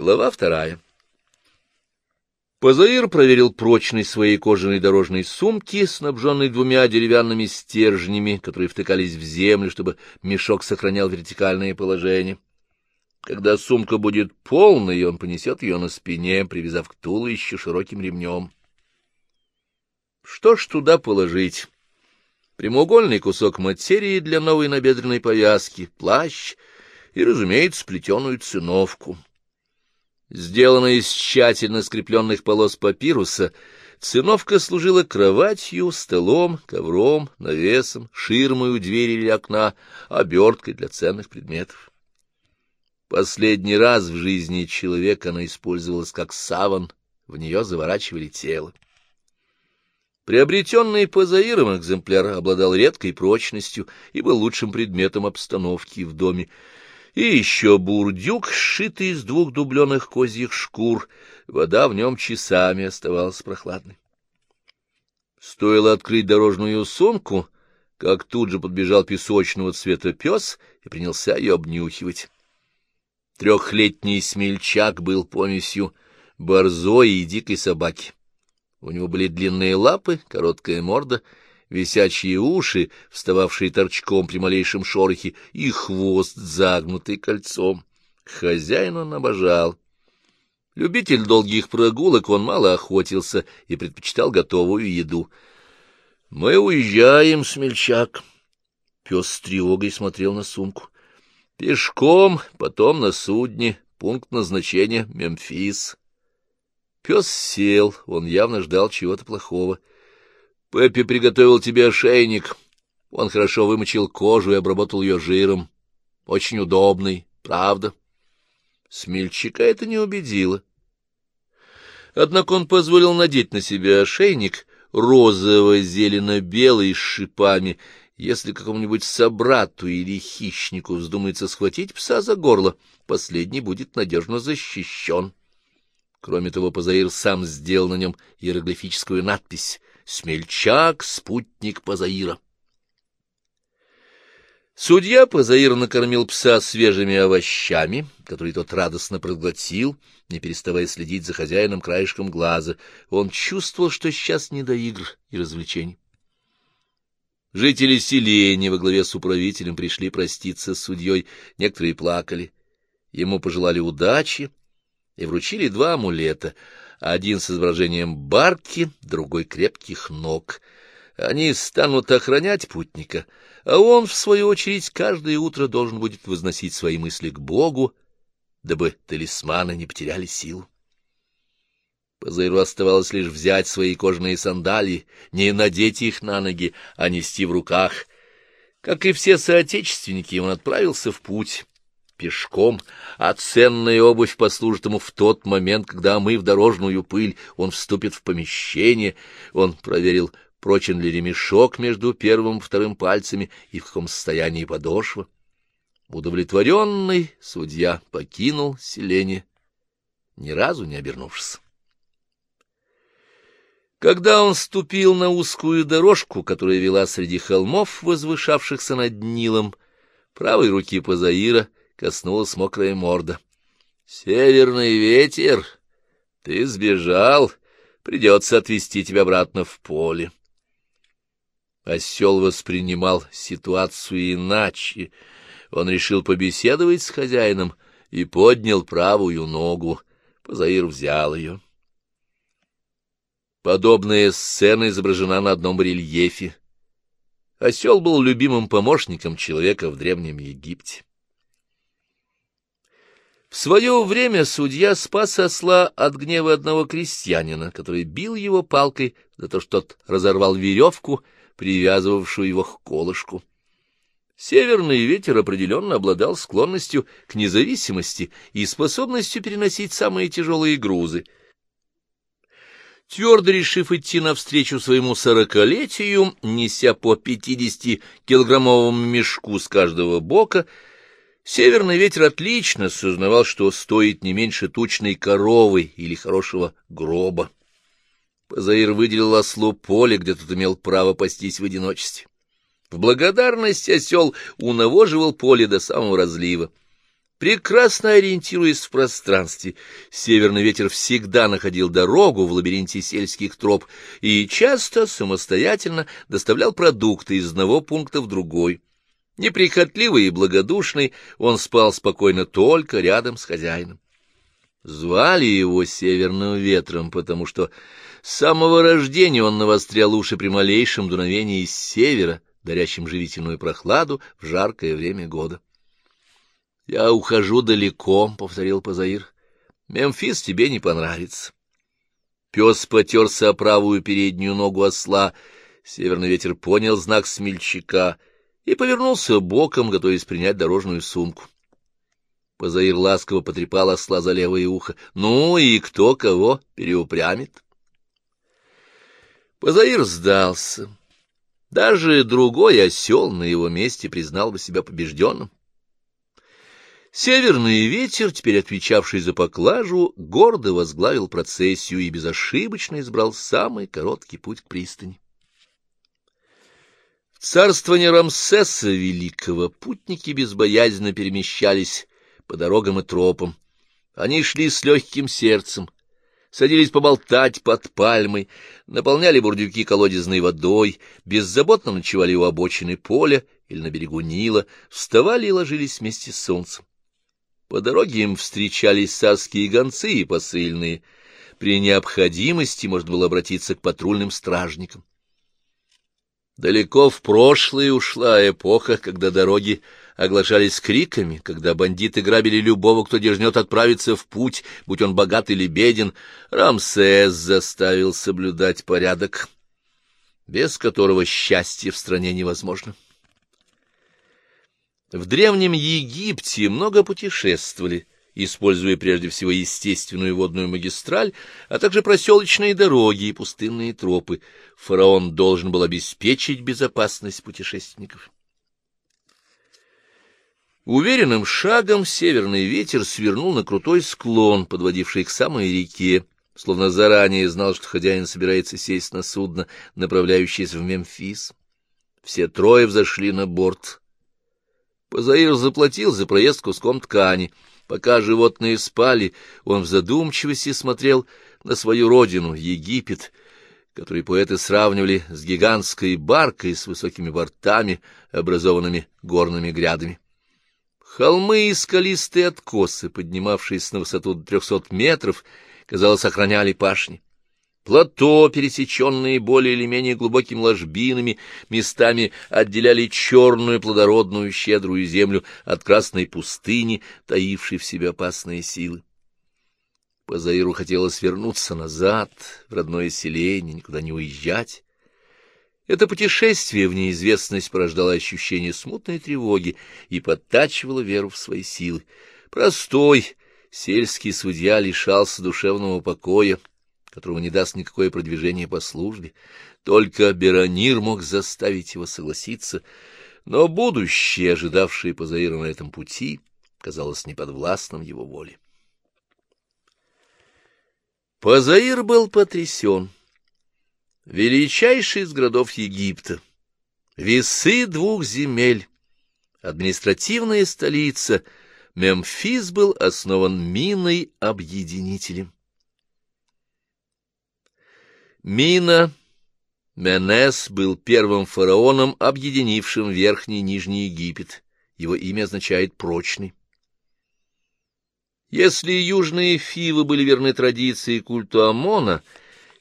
Глава вторая. Позаир проверил прочность своей кожаной дорожной сумки, снабженной двумя деревянными стержнями, которые втыкались в землю, чтобы мешок сохранял вертикальное положение. Когда сумка будет полной, он понесет ее на спине, привязав к туловищу широким ремнем. Что ж туда положить? Прямоугольный кусок материи для новой набедренной повязки, плащ и, разумеется, сплетенную циновку. Сделанная из тщательно скрепленных полос папируса, циновка служила кроватью, столом, ковром, навесом, ширмой у двери или окна, оберткой для ценных предметов. Последний раз в жизни человека она использовалась как саван, в нее заворачивали тело. Приобретенный Пазаиром экземпляр обладал редкой прочностью и был лучшим предметом обстановки в доме, и еще бурдюк, сшитый из двух дубленых козьих шкур, вода в нем часами оставалась прохладной. Стоило открыть дорожную сумку, как тут же подбежал песочного цвета пес и принялся ее обнюхивать. Трехлетний смельчак был помесью борзой и дикой собаки. У него были длинные лапы, короткая морда — висячие уши, встававшие торчком при малейшем шорохе, и хвост, загнутый кольцом. Хозяин он обожал. Любитель долгих прогулок, он мало охотился и предпочитал готовую еду. — Мы уезжаем, смельчак. Пес с тревогой смотрел на сумку. — Пешком, потом на судне, пункт назначения — Мемфис. Пес сел, он явно ждал чего-то плохого. — Пеппи приготовил тебе ошейник. Он хорошо вымочил кожу и обработал ее жиром. Очень удобный, правда. Смельчака это не убедило. Однако он позволил надеть на себя ошейник розово-зелено-белый с шипами, если какому-нибудь собрату или хищнику вздумается схватить пса за горло, последний будет надежно защищен. Кроме того, Позаир сам сделал на нем иероглифическую надпись Смельчак — спутник Пазаира. Судья Пазаир накормил пса свежими овощами, которые тот радостно проглотил, не переставая следить за хозяином краешком глаза. Он чувствовал, что сейчас не до игр и развлечений. Жители селения во главе с управителем пришли проститься с судьей, некоторые плакали. Ему пожелали удачи и вручили два амулета — один с изображением барки, другой крепких ног. Они станут охранять путника, а он, в свою очередь, каждое утро должен будет возносить свои мысли к Богу, дабы талисманы не потеряли силу. Позаиру оставалось лишь взять свои кожаные сандалии, не надеть их на ноги, а нести в руках. Как и все соотечественники, он отправился в путь пешком, а ценная обувь послужит ему в тот момент, когда мы в дорожную пыль, он вступит в помещение, он проверил, прочен ли ремешок между первым и вторым пальцами и в каком состоянии подошва. Удовлетворенный судья покинул селение, ни разу не обернувшись. Когда он ступил на узкую дорожку, которая вела среди холмов, возвышавшихся над Нилом, правой руки Пазаира — коснулась мокрая морда. — Северный ветер! Ты сбежал! Придется отвезти тебя обратно в поле. Осел воспринимал ситуацию иначе. Он решил побеседовать с хозяином и поднял правую ногу. Позаир взял ее. Подобная сцена изображена на одном рельефе. Осел был любимым помощником человека в Древнем Египте. В свое время судья спас осла от гнева одного крестьянина, который бил его палкой за то, что тот разорвал веревку, привязывавшую его к колышку. Северный ветер определенно обладал склонностью к независимости и способностью переносить самые тяжелые грузы. Твердо решив идти навстречу своему сорокалетию, неся по пятидесятикилограммовому мешку с каждого бока, Северный ветер отлично сознавал, что стоит не меньше тучной коровы или хорошего гроба. Позаир выделил ослу поле, где тот имел право пастись в одиночестве. В благодарность осел унавоживал поле до самого разлива. Прекрасно ориентируясь в пространстве, северный ветер всегда находил дорогу в лабиринте сельских троп и часто самостоятельно доставлял продукты из одного пункта в другой. Неприхотливый и благодушный, он спал спокойно только рядом с хозяином. Звали его Северным ветром, потому что с самого рождения он навострял уши при малейшем дуновении из севера, дарящим живительную прохладу в жаркое время года. — Я ухожу далеко, — повторил Пазаир. — Мемфис тебе не понравится. Пес потерся о правую переднюю ногу осла. Северный ветер понял знак смельчака и повернулся боком, готовясь принять дорожную сумку. Позаир ласково потрепал осла за левое ухо. «Ну и кто кого переупрямит?» Позаир сдался. Даже другой осел на его месте признал бы себя побежденным. Северный ветер, теперь отвечавший за поклажу, гордо возглавил процессию и безошибочно избрал самый короткий путь к пристани. В царствование Рамсеса Великого путники безбоязненно перемещались по дорогам и тропам. Они шли с легким сердцем, садились поболтать под пальмой, наполняли бурдюки колодезной водой, беззаботно ночевали у обочины поля или на берегу Нила, вставали и ложились вместе с солнцем. По дороге им встречались царские гонцы и посыльные. При необходимости можно было обратиться к патрульным стражникам. Далеко в прошлое ушла эпоха, когда дороги оглашались криками, когда бандиты грабили любого, кто дерзнет отправиться в путь, будь он богат или беден, Рамсес заставил соблюдать порядок, без которого счастье в стране невозможно. В Древнем Египте много путешествовали, используя прежде всего естественную водную магистраль, а также проселочные дороги и пустынные тропы. Фараон должен был обеспечить безопасность путешественников. Уверенным шагом северный ветер свернул на крутой склон, подводивший к самой реке, словно заранее знал, что хозяин собирается сесть на судно, направляющееся в Мемфис. Все трое взошли на борт. Позаир заплатил за проезд куском ткани. Пока животные спали, он в задумчивости смотрел на свою родину, Египет, который поэты сравнивали с гигантской баркой с высокими бортами, образованными горными грядами. Холмы и скалистые откосы, поднимавшиеся на высоту трехсот метров, казалось, охраняли пашни. Плато, пересеченные более или менее глубокими ложбинами, местами отделяли черную плодородную щедрую землю от красной пустыни, таившей в себе опасные силы. По Заиру хотелось вернуться назад, в родное селение, никуда не уезжать. Это путешествие в неизвестность порождало ощущение смутной тревоги и подтачивало веру в свои силы. Простой сельский судья лишался душевного покоя, которого не даст никакое продвижение по службе. Только Беронир мог заставить его согласиться, но будущее, ожидавшее Пазаира на этом пути, казалось неподвластным его воле. Пазаир был потрясен величайший из городов Египта, весы двух земель, административная столица, Мемфис был основан Миной-объединителем. Мина Менес был первым фараоном, объединившим Верхний и Нижний Египет. Его имя означает «прочный». Если южные Фивы были верны традиции культу Амона —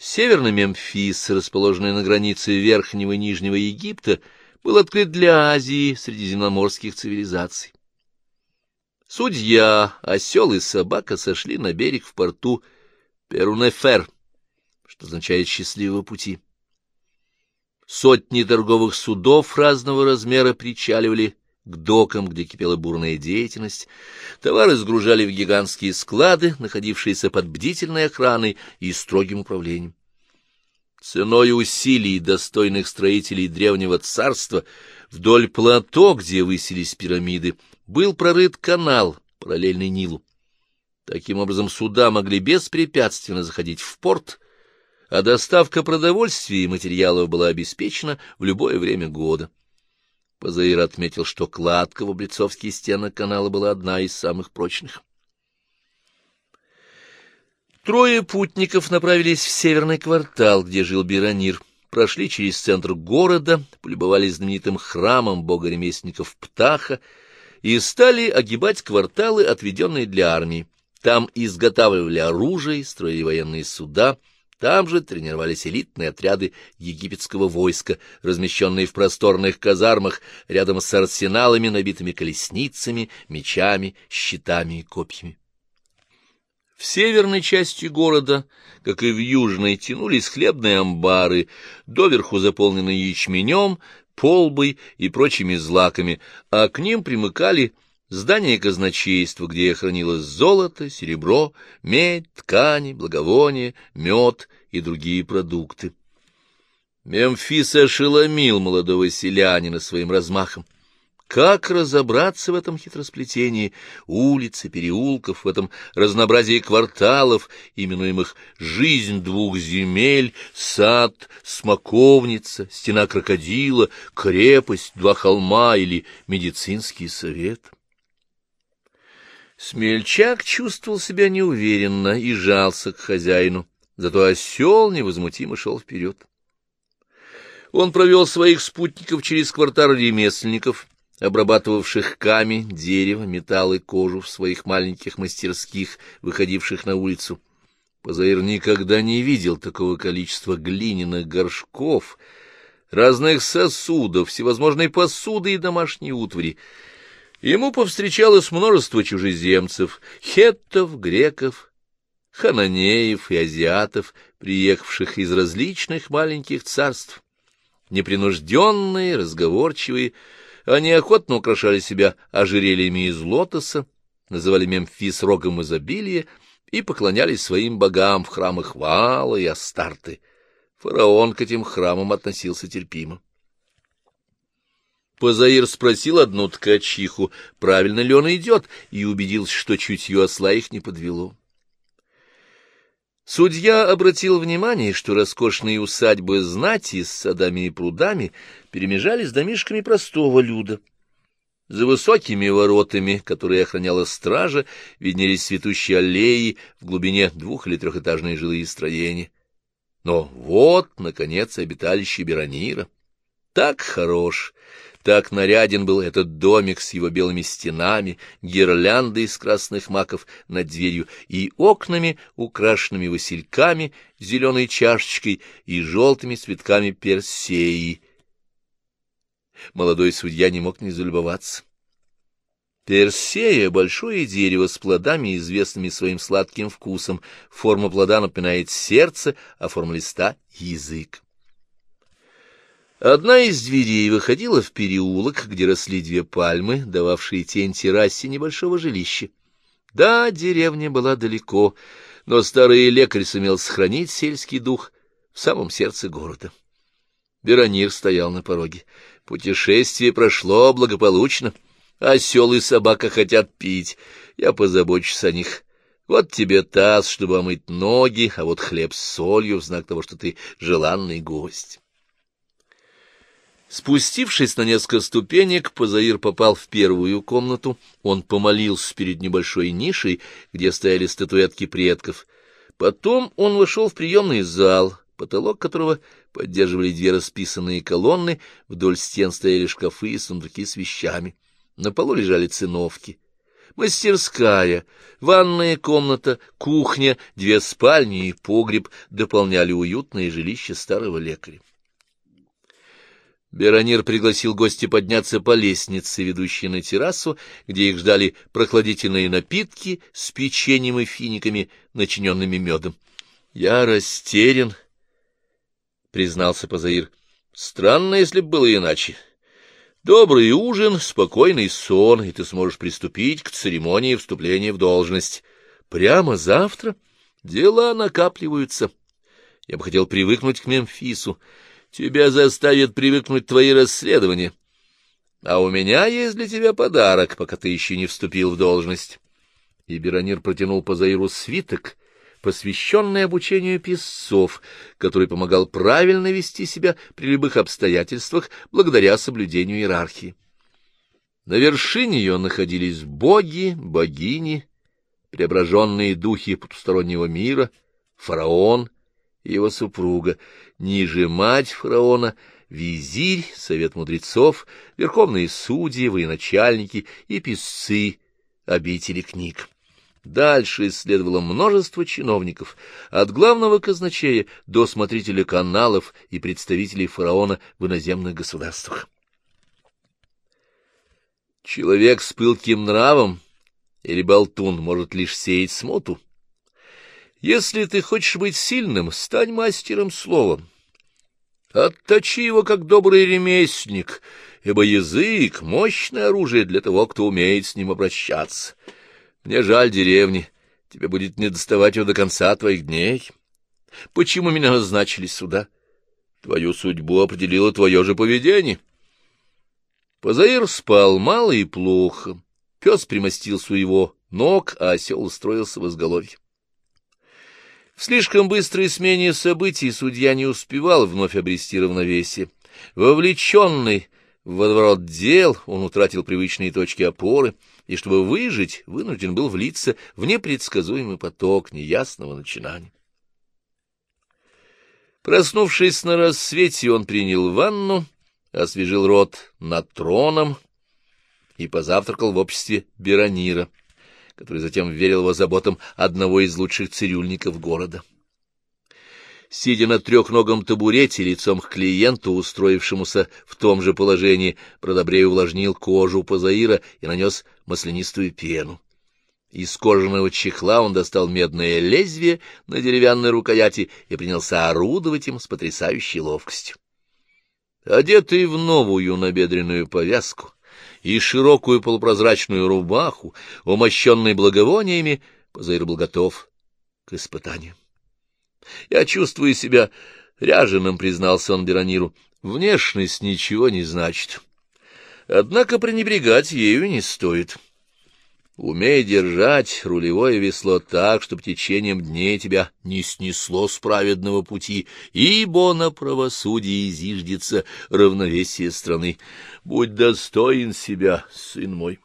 Северный Мемфис, расположенный на границе Верхнего и Нижнего Египта, был открыт для Азии средиземноморских цивилизаций. Судья, осел и собака сошли на берег в порту Перунефер, что означает «счастливого пути». Сотни торговых судов разного размера причаливали к докам, где кипела бурная деятельность. Товары сгружали в гигантские склады, находившиеся под бдительной охраной и строгим управлением. Ценой усилий достойных строителей древнего царства вдоль плато, где высились пирамиды, был прорыт канал, параллельный Нилу. Таким образом, суда могли беспрепятственно заходить в порт, а доставка продовольствия и материалов была обеспечена в любое время года. Позаир отметил, что кладка в облицовские стены канала была одна из самых прочных. Трое путников направились в северный квартал, где жил Биранир, прошли через центр города, полюбовались знаменитым храмом бога ремесленников Птаха и стали огибать кварталы, отведенные для армии. Там изготавливали оружие, строили военные суда, там же тренировались элитные отряды египетского войска, размещенные в просторных казармах рядом с арсеналами, набитыми колесницами, мечами, щитами и копьями. В северной части города, как и в южной, тянулись хлебные амбары, доверху заполненные ячменем, полбой и прочими злаками, а к ним примыкали здания казначейства, где хранилось золото, серебро, медь, ткани, благовония, мед и другие продукты. Мемфис ошеломил молодого селянина своим размахом. Как разобраться в этом хитросплетении улиц и переулков, в этом разнообразии кварталов, именуемых «жизнь двух земель», «сад», «смоковница», «стена крокодила», «крепость», «два холма» или «медицинский совет»? Смельчак чувствовал себя неуверенно и жался к хозяину, зато осел невозмутимо шел вперед. Он провел своих спутников через квартал ремесленников — обрабатывавших камень, дерево, металл и кожу в своих маленьких мастерских, выходивших на улицу. Позаир никогда не видел такого количества глиняных горшков, разных сосудов, всевозможной посуды и домашней утвари. Ему повстречалось множество чужеземцев, хеттов, греков, хананеев и азиатов, приехавших из различных маленьких царств. Непринужденные, разговорчивые, они охотно украшали себя ожерельями из лотоса, называли Мемфис рогом изобилия и поклонялись своим богам в храмах Ваала и Астарты. Фараон к этим храмам относился терпимо. Позаир спросил одну ткачиху, правильно ли он идет, и убедился, что чутье осла их не подвело. Судья обратил внимание, что роскошные усадьбы знати с садами и прудами перемежались домишками простого люда. За высокими воротами, которые охраняла стража, виднелись цветущие аллеи, в глубине двух- или трехэтажные жилые строения. Но вот, наконец, обиталище Беронира. Так хорош, так наряден был этот домик с его белыми стенами, гирляндой из красных маков над дверью и окнами, украшенными васильками, зеленой чашечкой и желтыми цветками персеи. Молодой судья не мог не залюбоваться. Персея — большое дерево с плодами, известными своим сладким вкусом. Форма плода напоминает сердце, а форма листа — язык. Одна из дверей выходила в переулок, где росли две пальмы, дававшие тень террасе небольшого жилища. Да, деревня была далеко, но старый лекарь сумел сохранить сельский дух в самом сердце города. Веронир стоял на пороге. Путешествие прошло благополучно. Осел и собака хотят пить. Я позабочусь о них. Вот тебе таз, чтобы омыть ноги, а вот хлеб с солью в знак того, что ты желанный гость. Спустившись на несколько ступенек, Позаир попал в первую комнату. Он помолился перед небольшой нишей, где стояли статуэтки предков. Потом он вошел в приемный зал, потолок которого поддерживали две расписанные колонны, вдоль стен стояли шкафы и сундуки с вещами. На полу лежали циновки. Мастерская, ванная комната, кухня, две спальни и погреб дополняли уютное жилище старого лекаря. Беронир пригласил гостя подняться по лестнице, ведущей на террасу, где их ждали прохладительные напитки с печеньем и финиками, начиненными медом. — Я растерян, — признался Пазаир. — Странно, если бы было иначе. Добрый ужин, спокойный сон, и ты сможешь приступить к церемонии вступления в должность. Прямо завтра дела накапливаются. Я бы хотел привыкнуть к Мемфису. Тебя заставят привыкнуть твои расследования. А у меня есть для тебя подарок, пока ты еще не вступил в должность. И Беронир протянул по Заиру свиток, посвященный обучению писцов, который помогал правильно вести себя при любых обстоятельствах благодаря соблюдению иерархии. На вершине ее находились боги, богини, преображенные духи потустороннего мира, фараон и его супруга, ниже мать фараона — визирь, совет мудрецов, верховные судьи, военачальники и писцы обители книг. Дальше следовало множество чиновников, от главного казначея до смотрителя каналов и представителей фараона в иноземных государствах. Человек с пылким нравом или болтун может лишь сеять смуту. Если ты хочешь быть сильным, стань мастером словом. Отточи его, как добрый ремесленник, ибо язык — мощное оружие для того, кто умеет с ним обращаться. Мне жаль деревни, тебе будет не доставать его до конца твоих дней. Почему меня назначили сюда? Твою судьбу определило твое же поведение. Позаир спал мало и плохо. Пес примостился у его ног, а осел устроился в изголовье. В слишком быстрой смене событий судья не успевал вновь обрести равновесие. Вовлеченный в водоворот дел, он утратил привычные точки опоры, и, чтобы выжить, вынужден был влиться в непредсказуемый поток неясного начинания. Проснувшись на рассвете, он принял ванну, освежил рот над троном и позавтракал в обществе Беронира который затем верил его заботам одного из лучших цирюльников города. Сидя на трехногом табурете лицом к клиенту, устроившемуся в том же положении, Продобрей увлажнил кожу Пазаира и нанес маслянистую пену. Из кожаного чехла он достал медное лезвие на деревянной рукояти и принялся орудовать им с потрясающей ловкостью. Одетый в новую набедренную повязку, и широкую полупрозрачную рубаху, умощенной благовониями, Позаир был готов к испытанию. — Я чувствую себя ряженым, — признался он Берониру. — Внешность ничего не значит. Однако пренебрегать ею не стоит. — Умей держать рулевое весло так, чтобы течением дней тебя не снесло с праведного пути, ибо на правосудии зиждется равновесие страны. Будь достоин себя, сын мой.